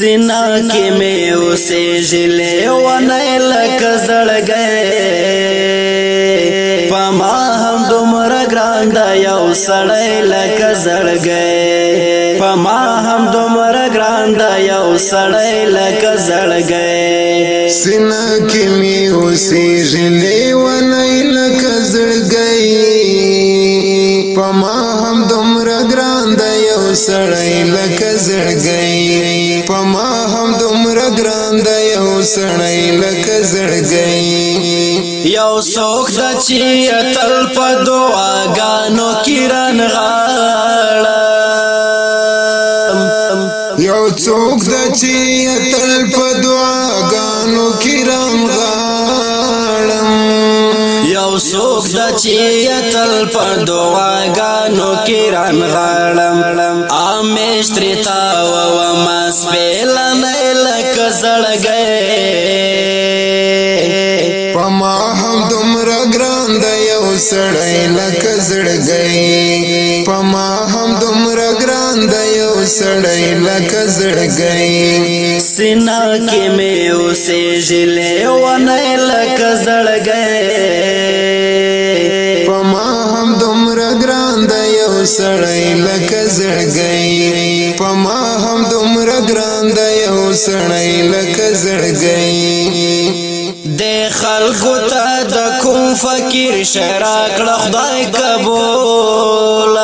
سینا کې مې اوسې ژلې ونه لکه زړګې پما هم دومره ګران دا یو سړی لکه زړګې پما هم دومره ګران دا یو سړی لکه زړګې سینا کې مې اوسې ژلې ونه لکه زړګې سړی لکه زړګی په ما هم دومره ګران د یو سړی لکه زړګی یو څوک د چې تل په دعاګانو کې رانغاړم یو څوک د چې تل په دعاګانو کې رانغاړم یو سوک د چې تل په دعاګانو کې ران غړم امشتری تا و ما سپېل نه لکه زړګې سړی لکه زړګي پما هم دومره ګران دی یو سړی لکه زړګي سینا کې مې اوسې ژلې ونه لکه زړګي پما هم دومره ګران دی یو سړی لکه زړګي پما هم دومره ګران دی یو سړی لکه زړګي د خلکو ته د فقیر شرا کړه خدای قبول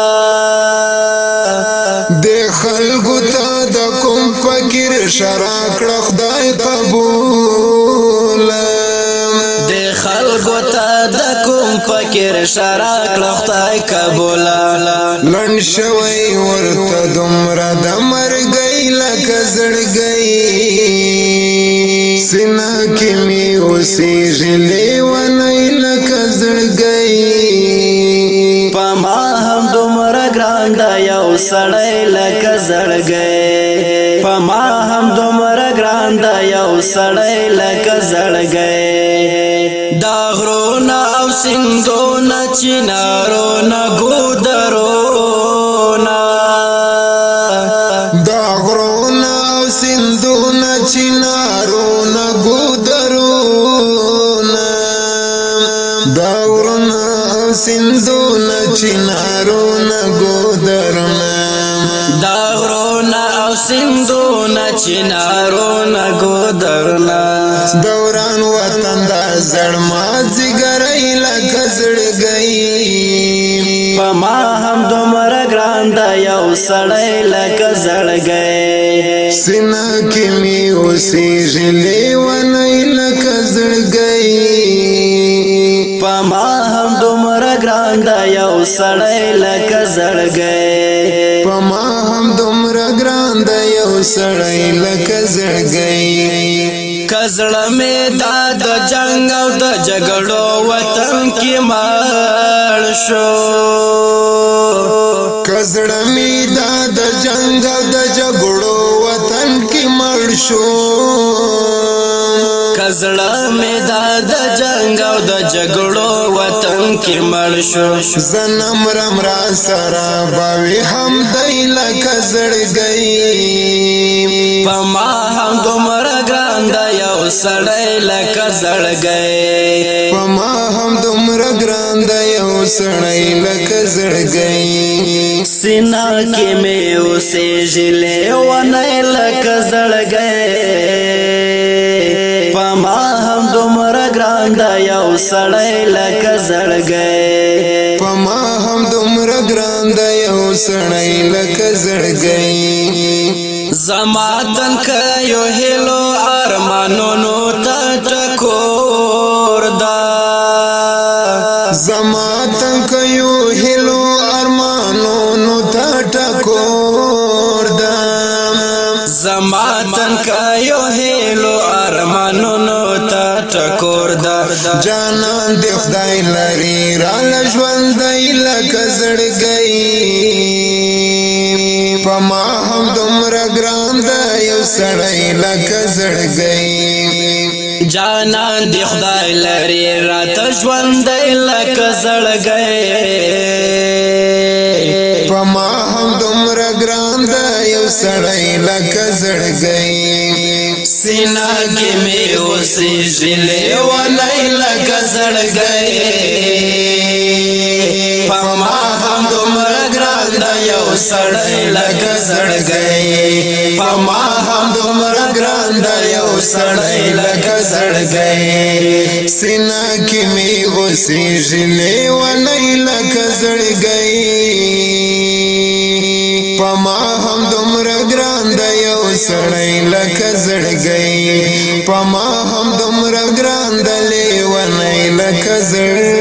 د خلکو ته د کوم فقیر شرا کړه خدای قبول د خلکو ته د کوم فقیر شرا کړه خدای قبول لن شوي ورته دومره د مرګ لکه زړګي سینا کې می اوسې ژلې کړم دا یو سړی لکه زړګې په ما هم دومره ګران دا یو سړی لکه زړګې دا غرونه او سندونه چینارونه ګودرونه دا غرونه او سندونه چینارونه ګودرونه دا غرونه او سندونه چنارونه ګودرونه دا غرونه او سندونه چنارونه ګودرونه دوران وطن دا زړما ځګرې لکه زړګي پما هم دومره ګران دا یو سړی لکه زړګي سینا کې می اوسې ژلې ونه لکه زړګي پما ګران دا یو سړی لکه زړګي په ما هم دومره ګران دا یو سړی لکه زړګي کزړ مې دا د جنگ او د جګړو وطن کې مړ شو کزړ مې دا د جنگ او د جګړو وطن کې مړ شو کزړه مې دا د جنگ او د جګړو وطن کې مړ شو زنم رم را سره باوي هم دای لکه زړ گئی پما هم دومره ګران دا یو سړی لکه زړ گئی پما هم دومره ګران دا یو سړی لکه زړ گئی سینا کې مې اوسې ژلې ونه لکه زړ گئی ما هم دومره ګران دا یو سړی لکه زړګی په ما هم دومره ګران دا یو سړی لکه زړګی زما تن کيو هلو ارمانونو ته ټکور دا زما تن کيو هلو ارمانونو ته ټکور دا زما تن کيو هلو جانان دی خدای لري را لژوند دی لکه زړګي پما هم دومره ګران دی یو سړی لکه زړګي جانان دی خدای لري را ته ژوند دی لکه زړګي پما هم دومره ګران دی سړی لکه زړګي سینا کې مې اوسې ژلې ونای لکه زړګي پما هم دومره ګران دا یو سړی لکه زړګي پما هم دومره ګران دا یو سړی لکه زړګي سینا کې مې اوسې ژلې ونای لکه زړګي سړی لکه زړګی پما هم دومره ګران دلې ونی لکه زړګی